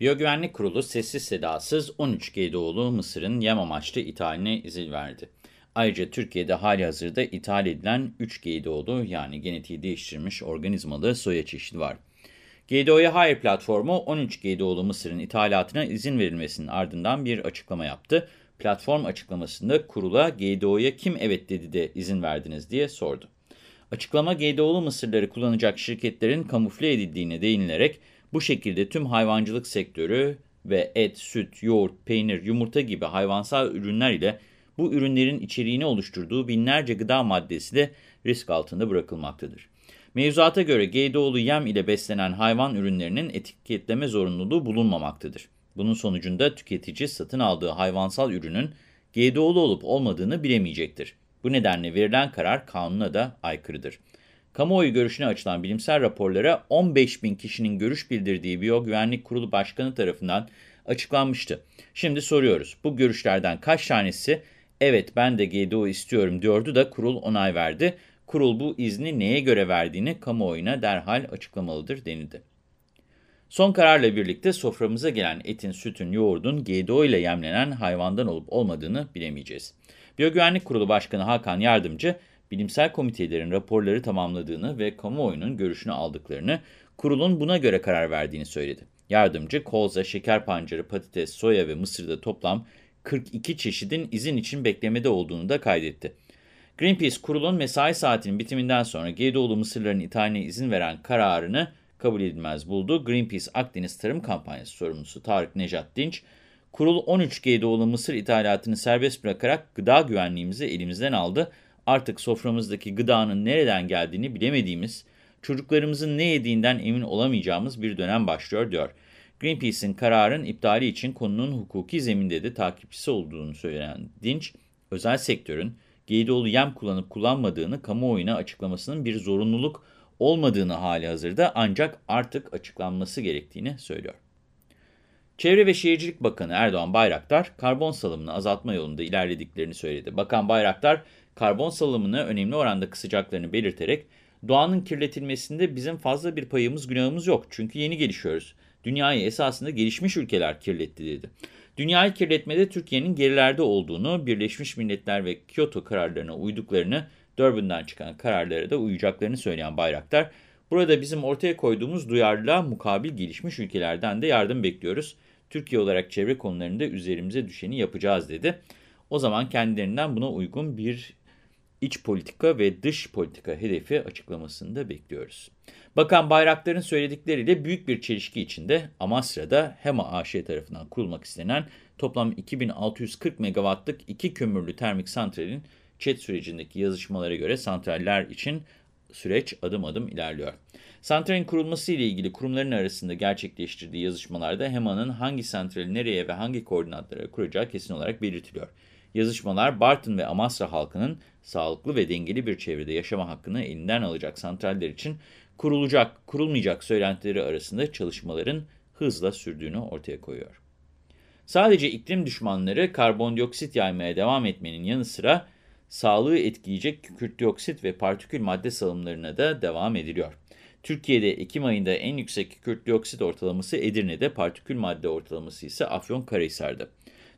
Biyogüvenlik Kurulu sessiz sedasız 13 GDO'lu mısırın yem amaçlı ithaline izin verdi. Ayrıca Türkiye'de hali hazırda ithal edilen 3 GDO'lu yani genetiği değiştirilmiş organizmalı soya çeşidi var. GDO'ya Hayır platformu 13 GDO'lu mısırın ithalatına izin verilmesinin ardından bir açıklama yaptı. Platform açıklamasında kurula GDO'ya kim evet dedi de izin verdiniz diye sordu. Açıklama GDO'lu mısırları kullanacak şirketlerin kamufle edildiğine değinilerek bu şekilde tüm hayvancılık sektörü ve et, süt, yoğurt, peynir, yumurta gibi hayvansal ürünler ile bu ürünlerin içeriğini oluşturduğu binlerce gıda maddesi de risk altında bırakılmaktadır. Mevzuata göre GDO'lu yem ile beslenen hayvan ürünlerinin etiketleme zorunluluğu bulunmamaktadır. Bunun sonucunda tüketici satın aldığı hayvansal ürünün GDO'lu olup olmadığını bilemeyecektir. Bu nedenle verilen karar kanuna da aykırıdır. Kamuoyu görüşüne açılan bilimsel raporlara 15 bin kişinin görüş bildirdiği Biyogüvenlik Kurulu Başkanı tarafından açıklanmıştı. Şimdi soruyoruz, bu görüşlerden kaç tanesi evet ben de GDO istiyorum diyordu da kurul onay verdi. Kurul bu izni neye göre verdiğini kamuoyuna derhal açıklamalıdır denildi. Son kararla birlikte soframıza gelen etin, sütün, yoğurdun GDO ile yemlenen hayvandan olup olmadığını bilemeyeceğiz. Biyogüvenlik Kurulu Başkanı Hakan Yardımcı, bilimsel komitelerin raporları tamamladığını ve kamuoyunun görüşünü aldıklarını, kurulun buna göre karar verdiğini söyledi. Yardımcı, kolza, şeker pancarı, patates, soya ve mısırda toplam 42 çeşidin izin için beklemede olduğunu da kaydetti. Greenpeace, kurulun mesai saatinin bitiminden sonra GDO'lu mısırların ithaline izin veren kararını kabul edilmez buldu. Greenpeace Akdeniz Tarım Kampanyası sorumlusu Tarık Nejat Dinç, kurul 13 GDO'lu mısır ithalatını serbest bırakarak gıda güvenliğimizi elimizden aldı. Artık soframızdaki gıdanın nereden geldiğini bilemediğimiz, çocuklarımızın ne yediğinden emin olamayacağımız bir dönem başlıyor diyor. Greenpeace'in kararın iptali için konunun hukuki zeminde de takipçisi olduğunu söyleyen Dinç, özel sektörün GDO'lu yem kullanıp kullanmadığını kamuoyuna açıklamasının bir zorunluluk olmadığını hali hazırda ancak artık açıklanması gerektiğini söylüyor. Çevre ve Şehircilik Bakanı Erdoğan Bayraktar, karbon salımını azaltma yolunda ilerlediklerini söyledi. Bakan Bayraktar, karbon salımını önemli oranda kısacaklarını belirterek, doğanın kirletilmesinde bizim fazla bir payımız günahımız yok çünkü yeni gelişiyoruz. Dünyayı esasında gelişmiş ülkeler kirletti dedi. Dünyayı kirletmede Türkiye'nin gerilerde olduğunu, Birleşmiş Milletler ve Kyoto kararlarına uyduklarını, Durban'dan çıkan kararlara da uyacaklarını söyleyen Bayraktar, burada bizim ortaya koyduğumuz duyarlılığa mukabil gelişmiş ülkelerden de yardım bekliyoruz. Türkiye olarak çevre konularında üzerimize düşeni yapacağız dedi. O zaman kendilerinden buna uygun bir iç politika ve dış politika hedefi açıklamasını da bekliyoruz. Bakan Bayraktar'ın söyledikleriyle büyük bir çelişki içinde Amasra'da HEMA AŞ tarafından kurulmak istenen toplam 2640 megawattlık iki kömürlü termik santralin ÇED sürecindeki yazışmalara göre santraller için süreç adım adım ilerliyor. Santralin kurulması ile ilgili kurumların arasında gerçekleştirdiği yazışmalarda HEMA'nın hangi santrali nereye ve hangi koordinatlara kuracağı kesin olarak belirtiliyor. Yazışmalar Bartın ve Amasra halkının sağlıklı ve dengeli bir çevrede yaşama hakkını elinden alacak santraller için kurulacak, kurulmayacak söylentileri arasında çalışmaların hızla sürdüğünü ortaya koyuyor. Sadece iklim düşmanları karbondioksit yaymaya devam etmenin yanı sıra sağlığı etkileyecek kükürt dioksit ve partikül madde salımlarına da devam ediliyor. Türkiye'de Ekim ayında en yüksek kükürt dioksit ortalaması Edirne'de, partikül madde ortalaması ise Afyonkarahisar'da.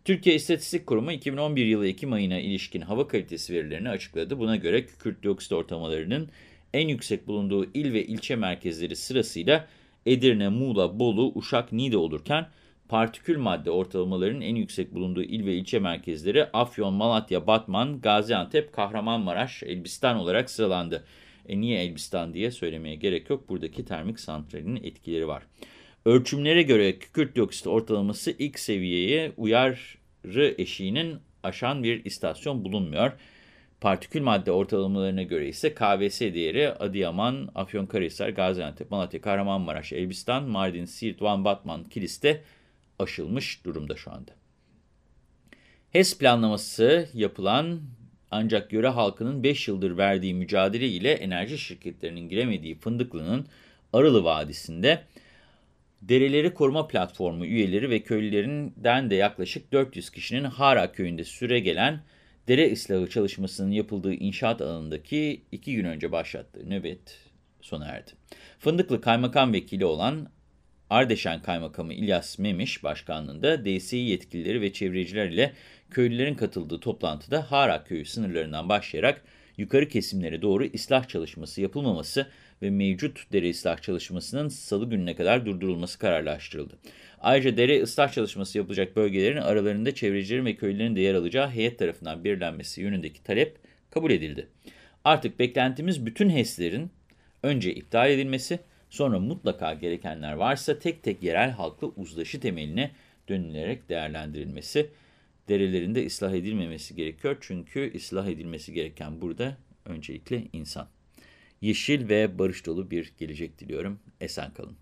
Türkiye İstatistik Kurumu 2011 yılı Ekim ayına ilişkin hava kalitesi verilerini açıkladı. Buna göre kükürt dioksit ortalamalarının en yüksek bulunduğu il ve ilçe merkezleri sırasıyla Edirne, Muğla, Bolu, Uşak, Niğde olurken partikül madde ortalamalarının en yüksek bulunduğu il ve ilçe merkezleri Afyon, Malatya, Batman, Gaziantep, Kahramanmaraş, Elbistan olarak sıralandı. E niye Elbistan diye söylemeye gerek yok. Buradaki termik santralinin etkileri var. Ölçümlere göre kükürt dioksit ortalaması ilk seviyeye uyarı eşiğinin aşan bir istasyon bulunmuyor. Partikül madde ortalamalarına göre ise KVS değeri Adıyaman, Afyonkarahisar, Gaziantep, Malatya, Kahramanmaraş, Elbistan, Mardin, Siirt, Van, Batman, Kilis'te aşılmış durumda şu anda. HES planlaması yapılan ancak yöre halkının 5 yıldır verdiği mücadele ile enerji şirketlerinin giremediği Fındıklı'nın Arılı Vadisi'nde Dereleri Koruma Platformu üyeleri ve köylülerinden de yaklaşık 400 kişinin Hara köyünde süre gelen dere ıslahı çalışmasının yapıldığı inşaat alanındaki iki gün önce başlattığı nöbet sona erdi. Fındıklı Kaymakam Vekili olan Ardeşen Kaymakamı İlyas Memiş başkanlığında DSİ yetkilileri ve çevreciler ile köylülerin katıldığı toplantıda Hara köyü sınırlarından başlayarak yukarı kesimlere doğru ıslah çalışması yapılmaması ve mevcut dere ıslah çalışmasının salı gününe kadar durdurulması kararlaştırıldı. Ayrıca dere ıslah çalışması yapılacak bölgelerin aralarında çevrecilerin ve köylülerin de yer alacağı heyet tarafından belirlenmesi yönündeki talep kabul edildi. Artık beklentimiz bütün HES'lerin önce iptal edilmesi, sonra mutlaka gerekenler varsa tek tek yerel halkla uzlaşı temeline dönülerek değerlendirilmesi. Derelerinde ıslah edilmemesi gerekiyor çünkü ıslah edilmesi gereken burada öncelikle insan. Yeşil ve barış dolu bir gelecek diliyorum. Esen kalın.